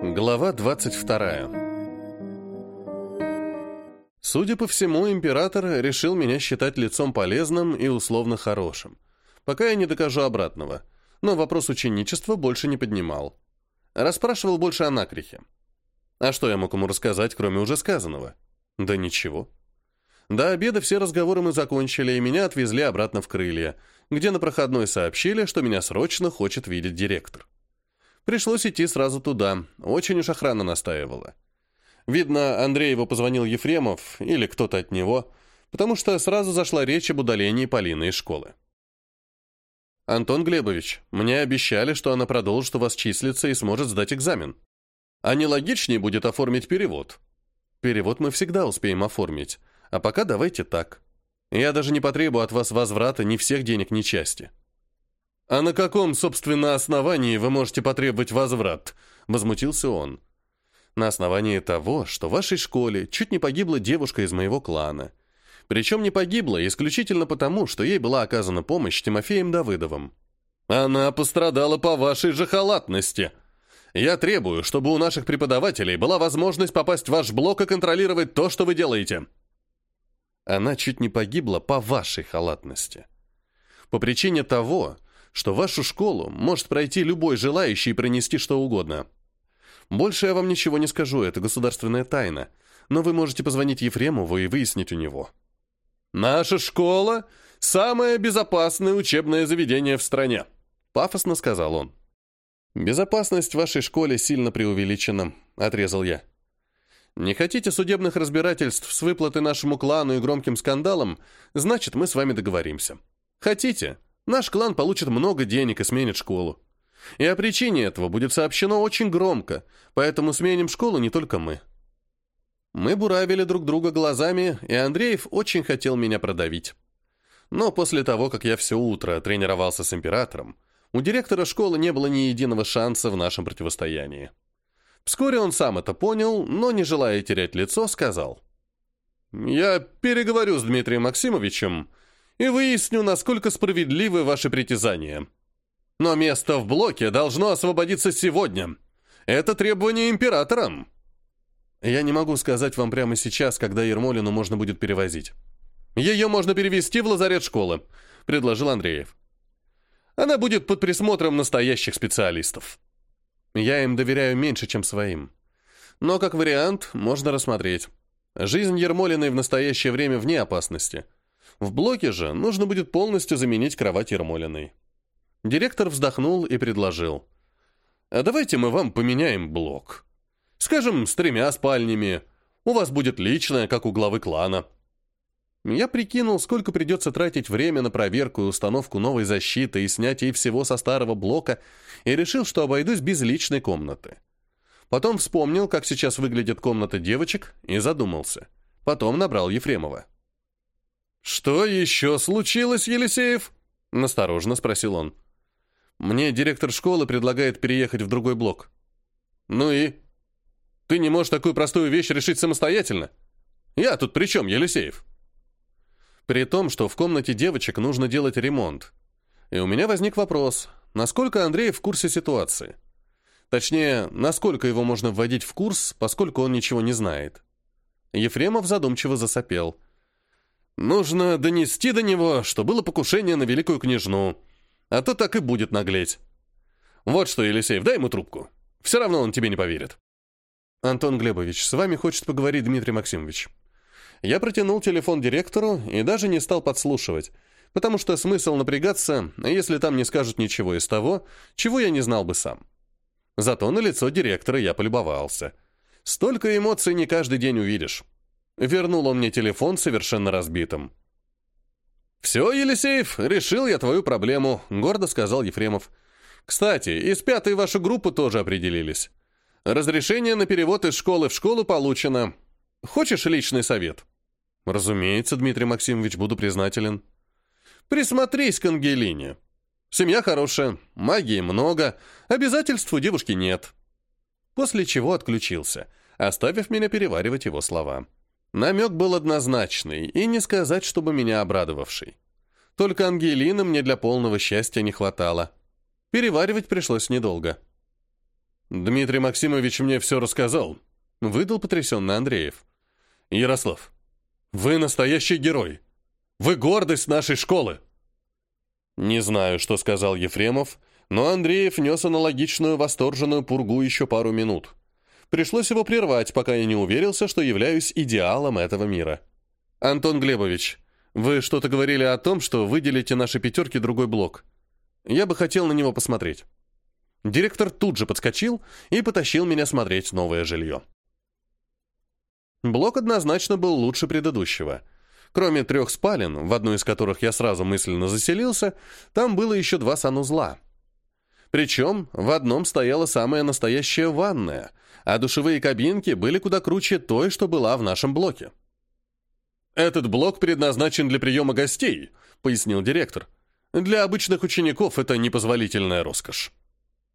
Глава 22. Судя по всему, император решил меня считать лицом полезным и условно хорошим, пока я не докажу обратного, но вопрос ученичества больше не поднимал. Расспрашивал больше о накрихе. А что я мог ему рассказать, кроме уже сказанного? Да ничего. До обеда все разговоры мы закончили, и меня отвезли обратно в крылья, где на проходной сообщили, что меня срочно хочет видеть директор. Пришлось идти сразу туда, очень уж охрана настаивала. Видно, Андрееву позвонил Ефремов, или кто-то от него, потому что сразу зашла речь об удалении Полины из школы. «Антон Глебович, мне обещали, что она продолжит у вас числиться и сможет сдать экзамен. А не логичнее будет оформить перевод?» «Перевод мы всегда успеем оформить, а пока давайте так. Я даже не потребую от вас возврата ни всех денег, ни части». «А на каком, собственно, основании вы можете потребовать возврат?» — возмутился он. «На основании того, что в вашей школе чуть не погибла девушка из моего клана. Причем не погибла исключительно потому, что ей была оказана помощь Тимофеем Давыдовым. Она пострадала по вашей же халатности. Я требую, чтобы у наших преподавателей была возможность попасть в ваш блок и контролировать то, что вы делаете». Она чуть не погибла по вашей халатности. По причине того, что вашу школу может пройти любой желающий и принести что угодно. Больше я вам ничего не скажу, это государственная тайна, но вы можете позвонить Ефремову и выяснить у него. «Наша школа – самое безопасное учебное заведение в стране», – пафосно сказал он. «Безопасность в вашей школе сильно преувеличена», – отрезал я. «Не хотите судебных разбирательств с выплатой нашему клану и громким скандалом, значит, мы с вами договоримся. Хотите? Наш клан получит много денег и сменит школу. И о причине этого будет сообщено очень громко, поэтому сменим школу не только мы. Мы буравили друг друга глазами, и Андреев очень хотел меня продавить. Но после того, как я все утро тренировался с императором, у директора школы не было ни единого шанса в нашем противостоянии. Вскоре он сам это понял, но, не желая терять лицо, сказал. «Я переговорю с Дмитрием Максимовичем, и выясню, насколько справедливы ваши притязания. Но место в блоке должно освободиться сегодня. Это требование императора. Я не могу сказать вам прямо сейчас, когда Ермолину можно будет перевозить. Ее можно перевести в лазарет школы, предложил Андреев. Она будет под присмотром настоящих специалистов. Я им доверяю меньше, чем своим. Но как вариант можно рассмотреть. Жизнь Ермолиной в настоящее время вне опасности – в блоке же нужно будет полностью заменить кровать Ермолиной. Директор вздохнул и предложил. «А давайте мы вам поменяем блок. Скажем, с тремя спальнями. У вас будет личная, как у главы клана». Я прикинул, сколько придется тратить время на проверку и установку новой защиты и снятие всего со старого блока, и решил, что обойдусь без личной комнаты. Потом вспомнил, как сейчас выглядит комната девочек, и задумался. Потом набрал Ефремова. «Что еще случилось, Елисеев?» — настороженно спросил он. «Мне директор школы предлагает переехать в другой блок». «Ну и? Ты не можешь такую простую вещь решить самостоятельно? Я тут при чем, Елисеев?» При том, что в комнате девочек нужно делать ремонт. И у меня возник вопрос, насколько Андрей в курсе ситуации? Точнее, насколько его можно вводить в курс, поскольку он ничего не знает. Ефремов задумчиво засопел – Нужно донести до него, что было покушение на великую княжну, а то так и будет наглеть. Вот что, Елисеев, дай ему трубку. Все равно он тебе не поверит. Антон Глебович, с вами хочет поговорить Дмитрий Максимович. Я протянул телефон директору и даже не стал подслушивать, потому что смысл напрягаться, если там не скажут ничего из того, чего я не знал бы сам. Зато на лицо директора я полюбовался. Столько эмоций не каждый день увидишь. Вернул он мне телефон совершенно разбитым. «Все, Елисеев, решил я твою проблему», — гордо сказал Ефремов. «Кстати, из пятой вашу группу тоже определились. Разрешение на перевод из школы в школу получено. Хочешь личный совет?» «Разумеется, Дмитрий Максимович, буду признателен». «Присмотрись к Ангелине. Семья хорошая, магии много, обязательств у девушки нет». После чего отключился, оставив меня переваривать его слова. Намек был однозначный, и не сказать, чтобы меня обрадовавший. Только Ангелины мне для полного счастья не хватало. Переваривать пришлось недолго. Дмитрий Максимович мне все рассказал. Выдал потрясенно Андреев. Ярослав, вы настоящий герой. Вы гордость нашей школы. Не знаю, что сказал Ефремов, но Андреев нес аналогичную восторженную пургу еще пару минут. Пришлось его прервать, пока я не уверился, что являюсь идеалом этого мира. «Антон Глебович, вы что-то говорили о том, что выделите наши пятерки другой блок. Я бы хотел на него посмотреть». Директор тут же подскочил и потащил меня смотреть новое жилье. Блок однозначно был лучше предыдущего. Кроме трех спален, в одну из которых я сразу мысленно заселился, там было еще два санузла. Причем в одном стояла самая настоящая ванная, а душевые кабинки были куда круче той, что была в нашем блоке. «Этот блок предназначен для приема гостей», — пояснил директор. «Для обычных учеников это непозволительная роскошь».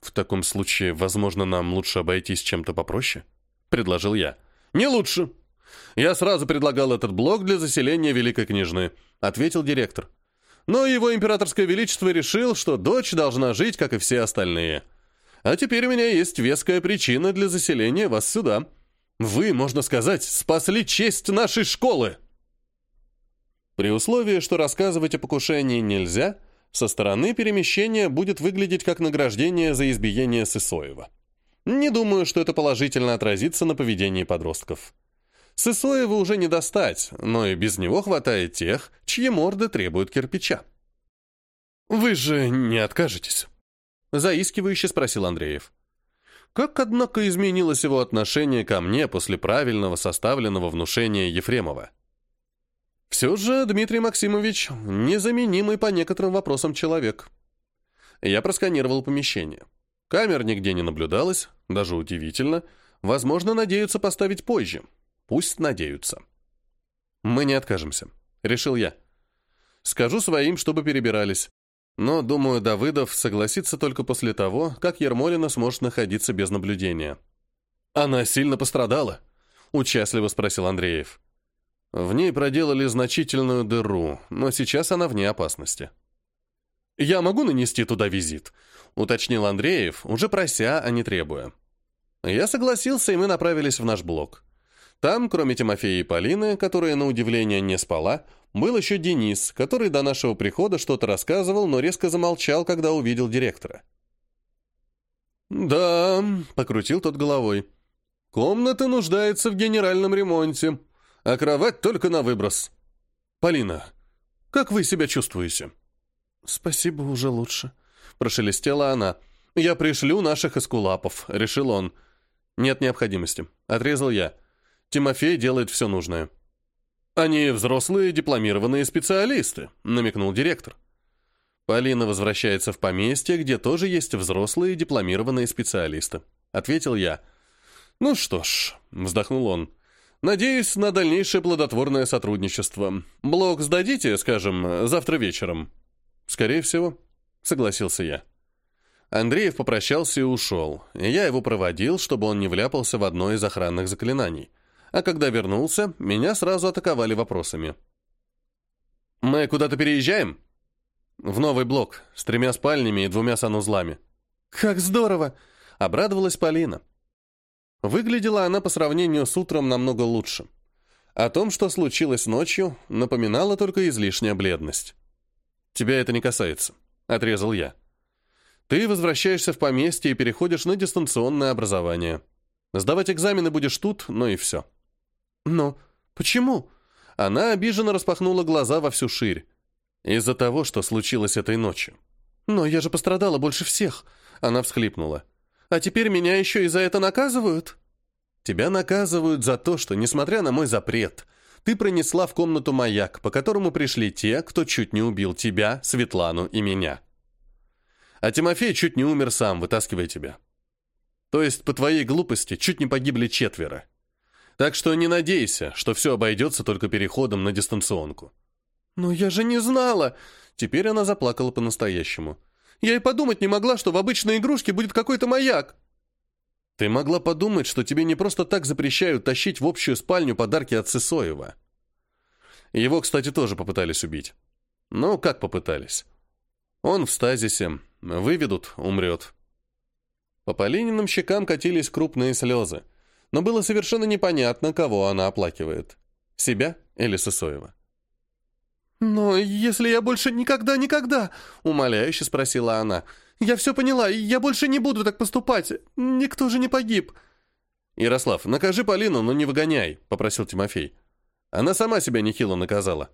«В таком случае, возможно, нам лучше обойтись чем-то попроще?» — предложил я. «Не лучше. Я сразу предлагал этот блок для заселения Великой Княжны», — ответил директор. «Но его императорское величество решил, что дочь должна жить, как и все остальные. А теперь у меня есть веская причина для заселения вас сюда. Вы, можно сказать, спасли честь нашей школы». При условии, что рассказывать о покушении нельзя, со стороны перемещение будет выглядеть как награждение за избиение Сысоева. Не думаю, что это положительно отразится на поведении подростков. Сысоева уже не достать, но и без него хватает тех, чьи морды требуют кирпича. «Вы же не откажетесь?» Заискивающе спросил Андреев. Как, однако, изменилось его отношение ко мне после правильного составленного внушения Ефремова? Все же Дмитрий Максимович незаменимый по некоторым вопросам человек. Я просканировал помещение. Камер нигде не наблюдалось, даже удивительно. Возможно, надеются поставить позже. Пусть надеются. Мы не откажемся, решил я. Скажу своим, чтобы перебирались. Но, думаю, Давыдов согласится только после того, как Ермолина сможет находиться без наблюдения. «Она сильно пострадала?» — участливо спросил Андреев. В ней проделали значительную дыру, но сейчас она вне опасности. «Я могу нанести туда визит?» — уточнил Андреев, уже прося, а не требуя. Я согласился, и мы направились в наш блок. Там, кроме Тимофея и Полины, которая, на удивление, не спала, был еще Денис, который до нашего прихода что-то рассказывал, но резко замолчал, когда увидел директора. «Да», — покрутил тот головой, — «комната нуждается в генеральном ремонте, а кровать только на выброс. Полина, как вы себя чувствуете?» «Спасибо, уже лучше», — прошелестела она. «Я пришлю наших эскулапов», — решил он. «Нет необходимости», — отрезал я. «Тимофей делает все нужное». «Они взрослые дипломированные специалисты», — намекнул директор. «Полина возвращается в поместье, где тоже есть взрослые дипломированные специалисты», — ответил я. «Ну что ж», — вздохнул он, — «надеюсь на дальнейшее плодотворное сотрудничество. Блок сдадите, скажем, завтра вечером?» «Скорее всего», — согласился я. Андреев попрощался и ушел. Я его проводил, чтобы он не вляпался в одно из охранных заклинаний а когда вернулся, меня сразу атаковали вопросами. «Мы куда-то переезжаем?» «В новый блок, с тремя спальнями и двумя санузлами». «Как здорово!» — обрадовалась Полина. Выглядела она по сравнению с утром намного лучше. О том, что случилось ночью, напоминала только излишняя бледность. «Тебя это не касается», — отрезал я. «Ты возвращаешься в поместье и переходишь на дистанционное образование. Сдавать экзамены будешь тут, но и все». «Но почему?» Она обиженно распахнула глаза во всю ширь. Из-за того, что случилось этой ночью. «Но я же пострадала больше всех!» Она всхлипнула. «А теперь меня еще и за это наказывают?» «Тебя наказывают за то, что, несмотря на мой запрет, ты пронесла в комнату маяк, по которому пришли те, кто чуть не убил тебя, Светлану и меня. А Тимофей чуть не умер сам, вытаскивая тебя. То есть, по твоей глупости, чуть не погибли четверо. Так что не надейся, что все обойдется только переходом на дистанционку. «Но я же не знала!» Теперь она заплакала по-настоящему. «Я и подумать не могла, что в обычной игрушке будет какой-то маяк!» «Ты могла подумать, что тебе не просто так запрещают тащить в общую спальню подарки от Сысоева. Его, кстати, тоже попытались убить. Ну, как попытались? Он в стазисе. Выведут, умрет. По Полининым щекам катились крупные слезы, но было совершенно непонятно, кого она оплакивает. Себя или Сысоева. «Но если я больше никогда-никогда...» — умоляюще спросила она. «Я все поняла, я больше не буду так поступать. Никто же не погиб». «Ярослав, накажи Полину, но не выгоняй», — попросил Тимофей. Она сама себя нехило наказала.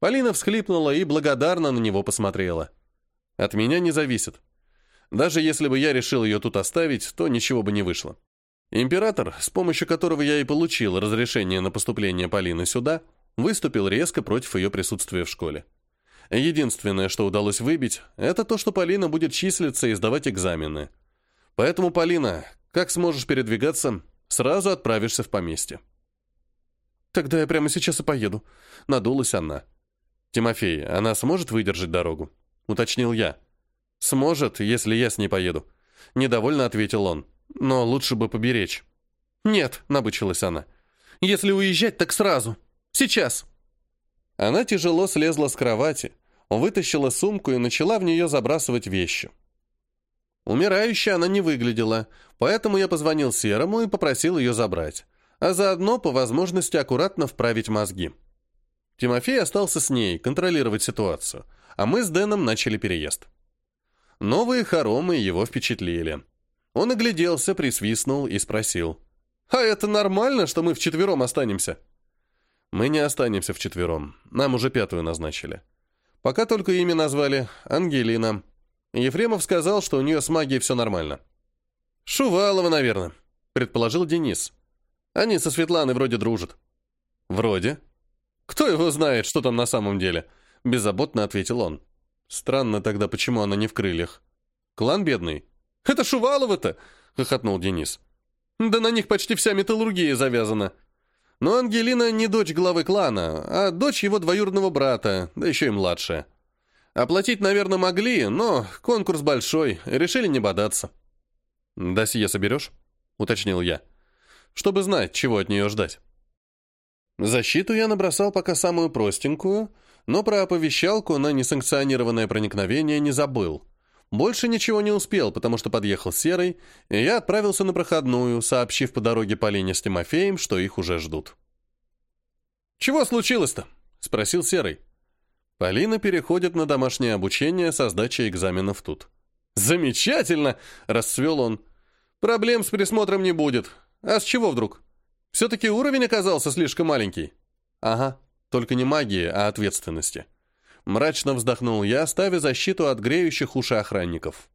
Полина всхлипнула и благодарно на него посмотрела. «От меня не зависит. Даже если бы я решил ее тут оставить, то ничего бы не вышло. Император, с помощью которого я и получил разрешение на поступление Полины сюда, выступил резко против ее присутствия в школе. Единственное, что удалось выбить, это то, что Полина будет числиться и сдавать экзамены. Поэтому, Полина, как сможешь передвигаться, сразу отправишься в поместье. «Тогда я прямо сейчас и поеду», — надулась она. «Тимофей, она сможет выдержать дорогу?» — уточнил я. «Сможет, если я с ней поеду», — недовольно ответил он. «Но лучше бы поберечь». «Нет», — набычилась она. «Если уезжать, так сразу. Сейчас». Она тяжело слезла с кровати, вытащила сумку и начала в нее забрасывать вещи. Умирающей она не выглядела, поэтому я позвонил Серому и попросил ее забрать, а заодно по возможности аккуратно вправить мозги. Тимофей остался с ней, контролировать ситуацию, а мы с Дэном начали переезд. Новые хоромы его впечатлили. Он огляделся, присвистнул и спросил. «А это нормально, что мы вчетвером останемся?» «Мы не останемся вчетвером. Нам уже пятую назначили. Пока только имя назвали. Ангелина. Ефремов сказал, что у нее с магией все нормально». «Шувалова, наверное», — предположил Денис. «Они со Светланой вроде дружат». «Вроде?» «Кто его знает, что там на самом деле?» — беззаботно ответил он. Странно тогда, почему она не в крыльях. Клан бедный. Это Шувалова-то, хохотнул Денис. Да на них почти вся металлургия завязана. Но Ангелина не дочь главы клана, а дочь его двоюродного брата, да еще и младшая. Оплатить, наверное, могли, но конкурс большой, решили не бодаться. «Досье соберешь?» — уточнил я. «Чтобы знать, чего от нее ждать». Защиту я набросал пока самую простенькую — но про оповещалку на несанкционированное проникновение не забыл. Больше ничего не успел, потому что подъехал Серый, и я отправился на проходную, сообщив по дороге Полине с Тимофеем, что их уже ждут. «Чего случилось-то?» — спросил Серый. Полина переходит на домашнее обучение со сдачей экзаменов тут. «Замечательно!» — расцвел он. «Проблем с присмотром не будет. А с чего вдруг? Все-таки уровень оказался слишком маленький». «Ага», только не магии, а ответственности. Мрачно вздохнул я, ставя защиту от греющих уши охранников.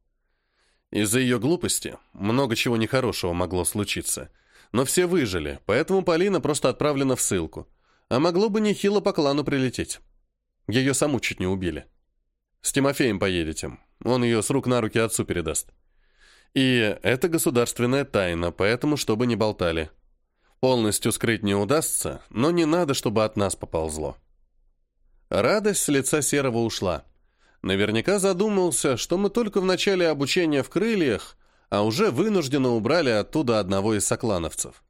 Из-за ее глупости много чего нехорошего могло случиться. Но все выжили, поэтому Полина просто отправлена в ссылку. А могло бы нехило по клану прилететь. Ее саму чуть не убили. С Тимофеем поедете. Он ее с рук на руки отцу передаст. И это государственная тайна, поэтому чтобы не болтали. Полностью скрыть не удастся, но не надо, чтобы от нас поползло. Радость с лица Серого ушла. Наверняка задумался, что мы только в начале обучения в крыльях, а уже вынужденно убрали оттуда одного из соклановцев.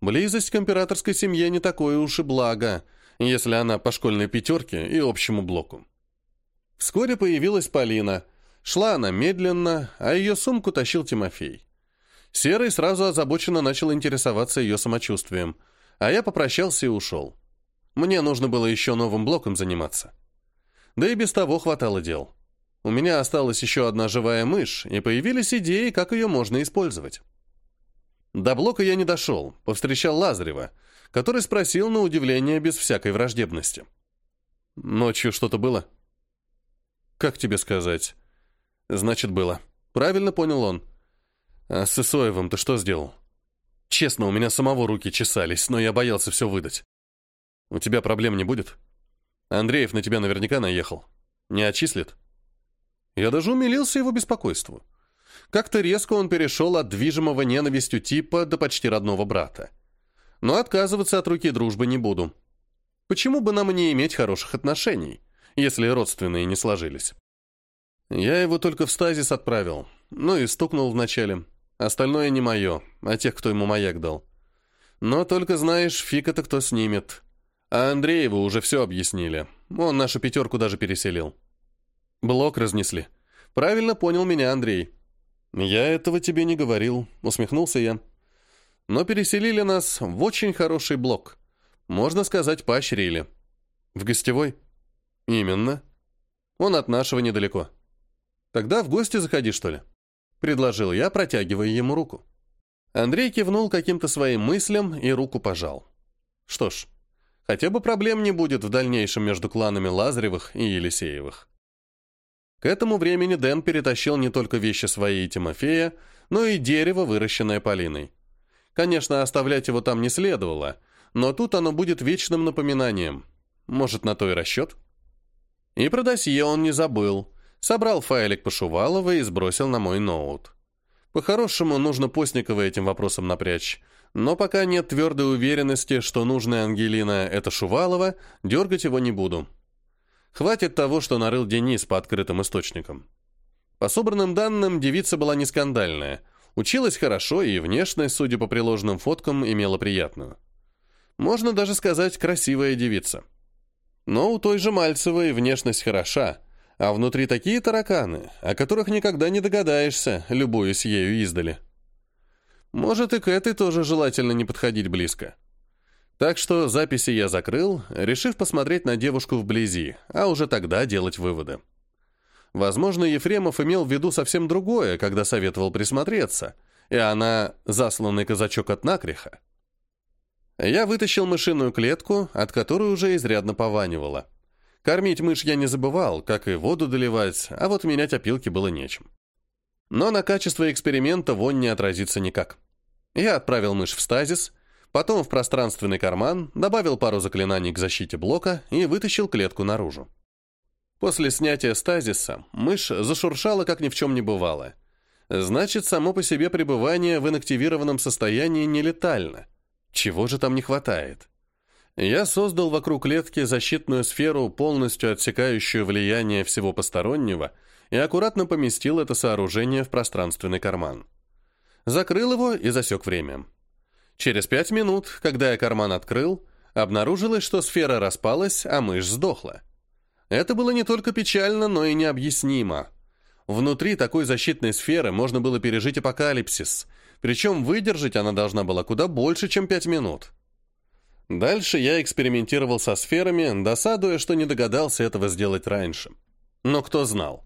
Близость к императорской семье не такое уж и благо, если она по школьной пятерке и общему блоку. Вскоре появилась Полина. Шла она медленно, а ее сумку тащил Тимофей. Серый сразу озабоченно начал интересоваться ее самочувствием, а я попрощался и ушел. Мне нужно было еще новым блоком заниматься. Да и без того хватало дел. У меня осталась еще одна живая мышь, и появились идеи, как ее можно использовать. До блока я не дошел, повстречал Лазарева, который спросил на удивление без всякой враждебности. «Ночью что-то было?» «Как тебе сказать?» «Значит, было». Правильно понял он. А с Исоевым ты что сделал? Честно, у меня самого руки чесались, но я боялся все выдать. У тебя проблем не будет? Андреев на тебя наверняка наехал. Не отчислит? Я даже умилился его беспокойству. Как-то резко он перешел от движимого ненавистью типа до почти родного брата. Но отказываться от руки дружбы не буду. Почему бы нам не иметь хороших отношений, если родственные не сложились? Я его только в стазис отправил, ну и стукнул вначале. Остальное не мое, а тех, кто ему маяк дал. Но только знаешь, фиг это кто снимет. А Андрееву уже все объяснили. Он нашу пятерку даже переселил. Блок разнесли. Правильно понял меня Андрей. «Я этого тебе не говорил», — усмехнулся я. «Но переселили нас в очень хороший блок. Можно сказать, поощрили». «В гостевой?» «Именно. Он от нашего недалеко». «Тогда в гости заходи, что ли?» — предложил я, протягивая ему руку. Андрей кивнул каким-то своим мыслям и руку пожал. Что ж, хотя бы проблем не будет в дальнейшем между кланами Лазаревых и Елисеевых. К этому времени Дэн перетащил не только вещи свои и Тимофея, но и дерево, выращенное Полиной. Конечно, оставлять его там не следовало, но тут оно будет вечным напоминанием. Может, на то и расчет? И про досье он не забыл. Собрал файлик Пошувалова и сбросил на мой ноут. По-хорошему, нужно Постникова этим вопросом напрячь. Но пока нет твердой уверенности, что нужная Ангелина — это Шувалова, дергать его не буду. Хватит того, что нарыл Денис по открытым источникам. По собранным данным, девица была не скандальная. Училась хорошо и внешность, судя по приложенным фоткам, имела приятную. Можно даже сказать, красивая девица. Но у той же Мальцевой внешность хороша, а внутри такие тараканы, о которых никогда не догадаешься, любуясь ею издали. Может, и к этой тоже желательно не подходить близко. Так что записи я закрыл, решив посмотреть на девушку вблизи, а уже тогда делать выводы. Возможно, Ефремов имел в виду совсем другое, когда советовал присмотреться, и она засланный казачок от накриха. Я вытащил мышиную клетку, от которой уже изрядно пованивало. Кормить мышь я не забывал, как и воду доливать, а вот менять опилки было нечем. Но на качество эксперимента вонь не отразится никак. Я отправил мышь в стазис, потом в пространственный карман, добавил пару заклинаний к защите блока и вытащил клетку наружу. После снятия стазиса мышь зашуршала, как ни в чем не бывало. Значит, само по себе пребывание в инактивированном состоянии нелетально. Чего же там не хватает? Я создал вокруг клетки защитную сферу, полностью отсекающую влияние всего постороннего, и аккуратно поместил это сооружение в пространственный карман. Закрыл его и засек время. Через пять минут, когда я карман открыл, обнаружилось, что сфера распалась, а мышь сдохла. Это было не только печально, но и необъяснимо. Внутри такой защитной сферы можно было пережить апокалипсис, причем выдержать она должна была куда больше, чем пять минут. Дальше я экспериментировал со сферами, досадуя, что не догадался этого сделать раньше. Но кто знал?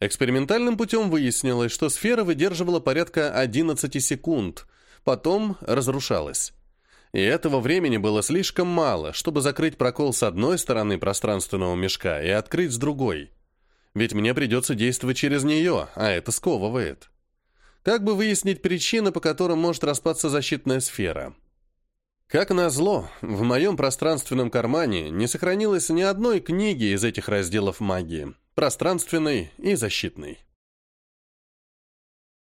Экспериментальным путем выяснилось, что сфера выдерживала порядка 11 секунд – потом разрушалась. И этого времени было слишком мало, чтобы закрыть прокол с одной стороны пространственного мешка и открыть с другой. Ведь мне придется действовать через нее, а это сковывает. Как бы выяснить причины, по которым может распаться защитная сфера? Как назло, в моем пространственном кармане не сохранилось ни одной книги из этих разделов магии, пространственной и защитной.